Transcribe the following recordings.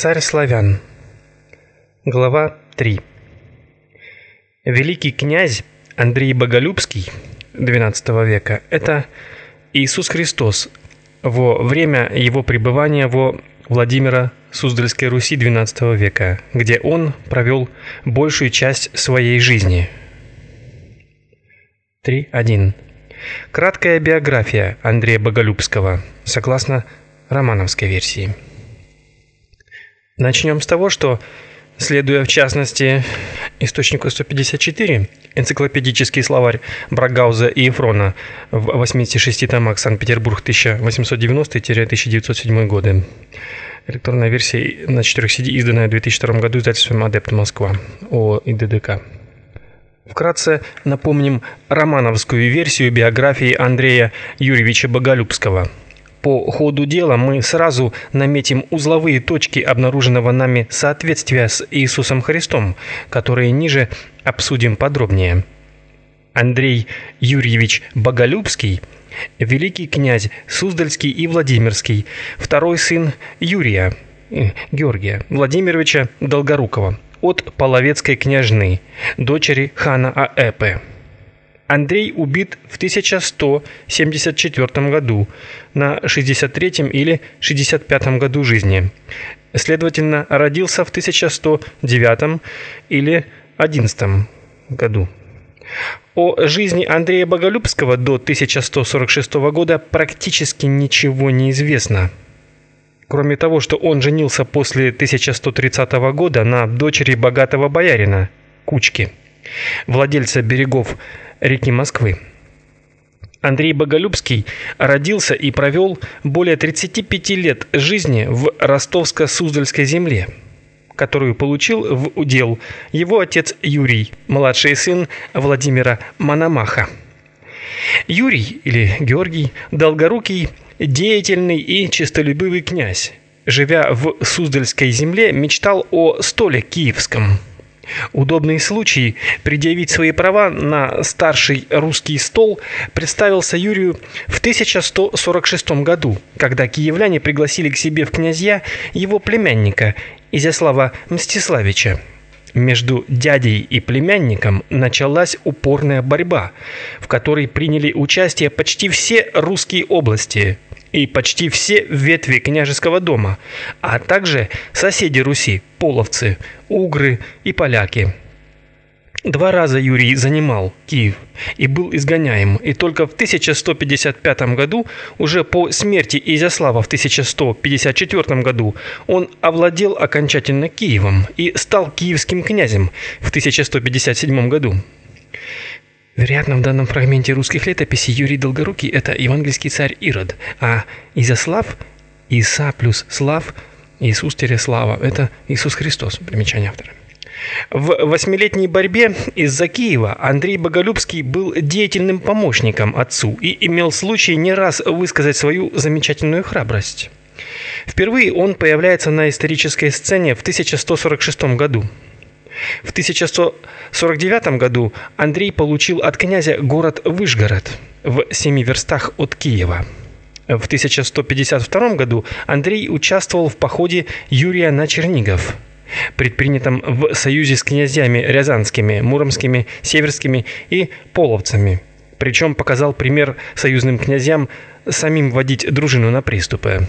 Царь славян. Глава 3. Великий князь Андрей Боголюбский XII века это Иисус Христос во время его пребывания во Владимира Суздальской Руси XII века, где он провел большую часть своей жизни. 3.1. Краткая биография Андрея Боголюбского, согласно романовской версии. Начнем с того, что, следуя в частности источнику 154, энциклопедический словарь Брагауза и Ефрона в 86 томах Санкт-Петербург 1890-1907 годы. Электронная версия на 4 CD, изданная в 2002 году издательством Адепт Москва о ИДДК. Вкратце напомним романовскую версию биографии Андрея Юрьевича Боголюбского – по ходу дела мы сразу наметим узловые точки обнаруженного нами соответствия с Иисусом Христом, которые ниже обсудим подробнее. Андрей Юрьевич Боголюбский великий князь Суздальский и Владимирский, второй сын Юрия э, Георгия Владимировича Долгорукова от Половецкой княжны, дочери хана Аэпы. Андрей убит в 1174 году, на 63 или 65 году жизни. Следовательно, родился в 1109 или 11 году. О жизни Андрея Боголюбского до 1146 года практически ничего не известно. Кроме того, что он женился после 1130 года на дочери богатого боярина Кучки, владельца берегов реки Москвы. Андрей Боголюбский родился и провел более 35 лет жизни в Ростовско-Суздальской земле, которую получил в удел его отец Юрий, младший сын Владимира Мономаха. Юрий или Георгий Долгорукий деятельный и честолюбивый князь, живя в Суздальской земле, мечтал о столе киевском – Удобный случай предъявить свои права на старший русский стол представился Юрию в 1146 году, когда киевляне пригласили к себе в князья его племянника Изяслава Мстиславича. Между дядей и племянником началась упорная борьба, в которой приняли участие почти все русские области и почти все ветви княжеского дома, а также соседи Руси, половцы, угры и поляки. Два раза Юрий занимал Киев и был изгоняем, и только в 1155 году, уже по смерти Изяслава в 1154 году, он овладел окончательно Киевом и стал киевским князем в 1157 году. Вероятно, в данном фрагменте русских летописей Юрий Долгорукий – это евангельский царь Ирод, а Изяслав – Иса плюс Слав, Иисус Слава – это Иисус Христос, примечание автора. В восьмилетней борьбе из-за Киева Андрей Боголюбский был деятельным помощником отцу и имел случай не раз высказать свою замечательную храбрость. Впервые он появляется на исторической сцене в 1146 году. В 1149 году Андрей получил от князя город Выжгород в семи верстах от Киева. В 1152 году Андрей участвовал в походе Юрия на Чернигов, предпринятом в союзе с князьями рязанскими, муромскими, северскими и половцами. Причем показал пример союзным князьям самим водить дружину на приступы.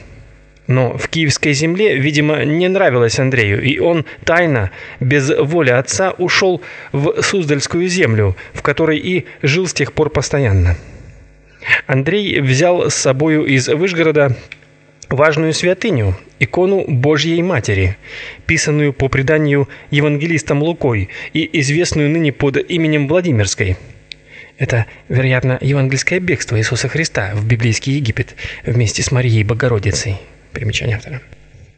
Но в киевской земле, видимо, не нравилось Андрею, и он тайно, без воли отца, ушел в Суздальскую землю, в которой и жил с тех пор постоянно. Андрей взял с собою из Выжгорода важную святыню, икону Божьей Матери, писанную по преданию евангелистом Лукой и известную ныне под именем Владимирской. Это, вероятно, евангельское бегство Иисуса Христа в библейский Египет вместе с Марией Богородицей. Примечание автора.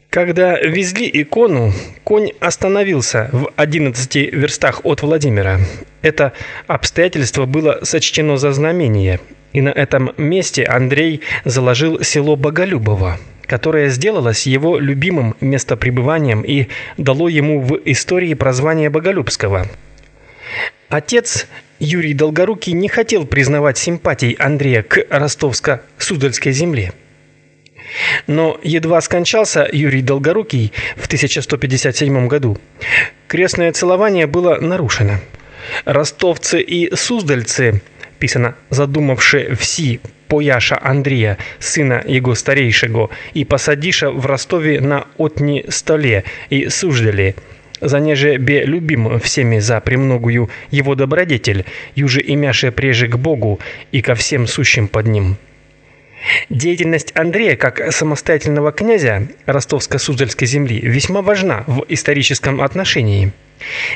Когда везли икону, конь остановился в 11 верстах от Владимира. Это обстоятельство было сочтено за знамение, и на этом месте Андрей заложил село Боголюбово, которое сделалось его любимым местопребыванием и дало ему в истории прозвание Боголюбского. Отец Юрий Долгорукий не хотел признавать симпатий Андрея к ростовско-суздальской земле. Но едва скончался Юрий Долгорукий в 1157 году, крестное целование было нарушено. Ростовцы и суздальцы, писано задумавши всі пояша Андрія, сына его старейшего, и посадиша в Ростове на отни столе, и суждали, занеже бе любим всеми за премногую его добродетель, юже имяше преже к Богу и ко всем сущим под ним». Деятельность Андрея как самостоятельного князя Ростовско-Суздальской земли весьма важна в историческом отношении.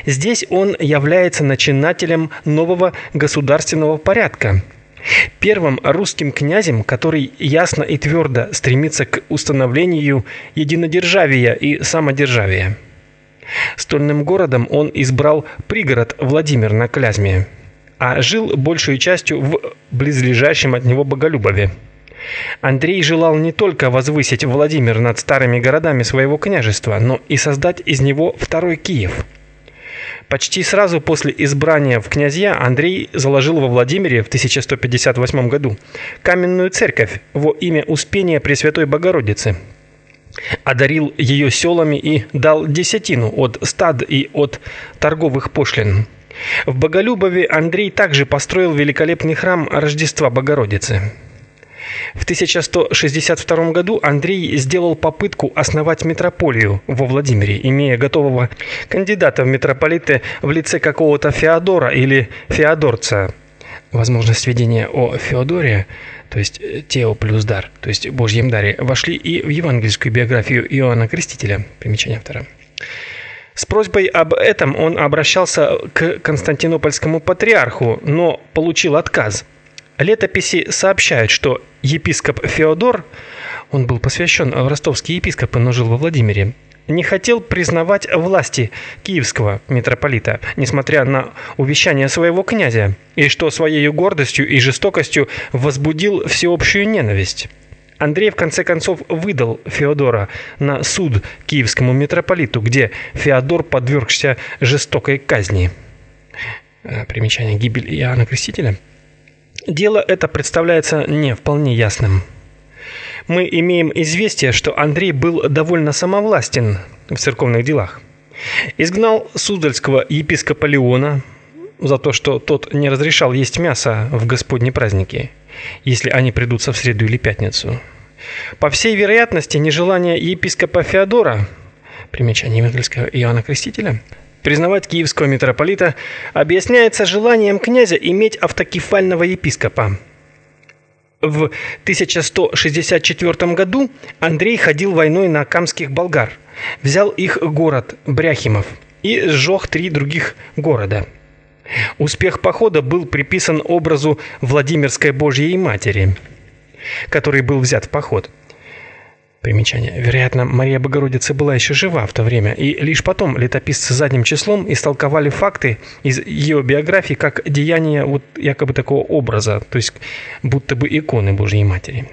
Здесь он является начинателем нового государственного порядка, первым русским князем, который ясно и твердо стремится к установлению единодержавия и самодержавия. Стольным городом он избрал пригород Владимир на Клязьме, а жил большей частью в близлежащем от него Боголюбове. Андрей желал не только возвысить Владимир над старыми городами своего княжества, но и создать из него второй Киев. Почти сразу после избрания в князья Андрей заложил во Владимире в 1158 году каменную церковь во имя Успения Пресвятой Богородицы. Одарил ее селами и дал десятину от стад и от торговых пошлин. В Боголюбове Андрей также построил великолепный храм Рождества Богородицы. В 1162 году Андрей сделал попытку основать митрополию во Владимире, имея готового кандидата в митрополиты в лице какого-то Феодора или Феодорца. Возможность сведения о Феодоре, то есть Тео плюс дар, то есть Божьем даре, вошли и в евангельскую биографию Иоанна Крестителя. Примечание автора. С просьбой об этом он обращался к Константинопольскому патриарху, но получил отказ – Летописи сообщают, что епископ Феодор, он был посвящен в ростовские епископы, но жил во Владимире, не хотел признавать власти киевского митрополита, несмотря на увещание своего князя, и что своей гордостью и жестокостью возбудил всеобщую ненависть. Андрей в конце концов выдал Феодора на суд киевскому митрополиту, где Феодор подвергся жестокой казни. Э, примечание гибель Иоанна Крестителя – Дело это представляется не вполне ясным. Мы имеем известие, что Андрей был довольно самовластен в церковных делах. Изгнал Суздальского епископа Леона за то, что тот не разрешал есть мясо в Господни праздники, если они придутся в среду или пятницу. По всей вероятности, нежелание епископа Феодора, примечание евангельского Иоанна Крестителя, Признавать киевского митрополита объясняется желанием князя иметь автокефального епископа. В 1164 году Андрей ходил войной на камских болгар, взял их город Бряхимов и сжег три других города. Успех похода был приписан образу Владимирской Божьей Матери, который был взят в поход. Примечание. Вероятно, Мария Богородица была еще жива в то время, и лишь потом летописцы задним числом истолковали факты из ее биографии как деяние вот якобы такого образа, то есть будто бы иконы Божьей Матери.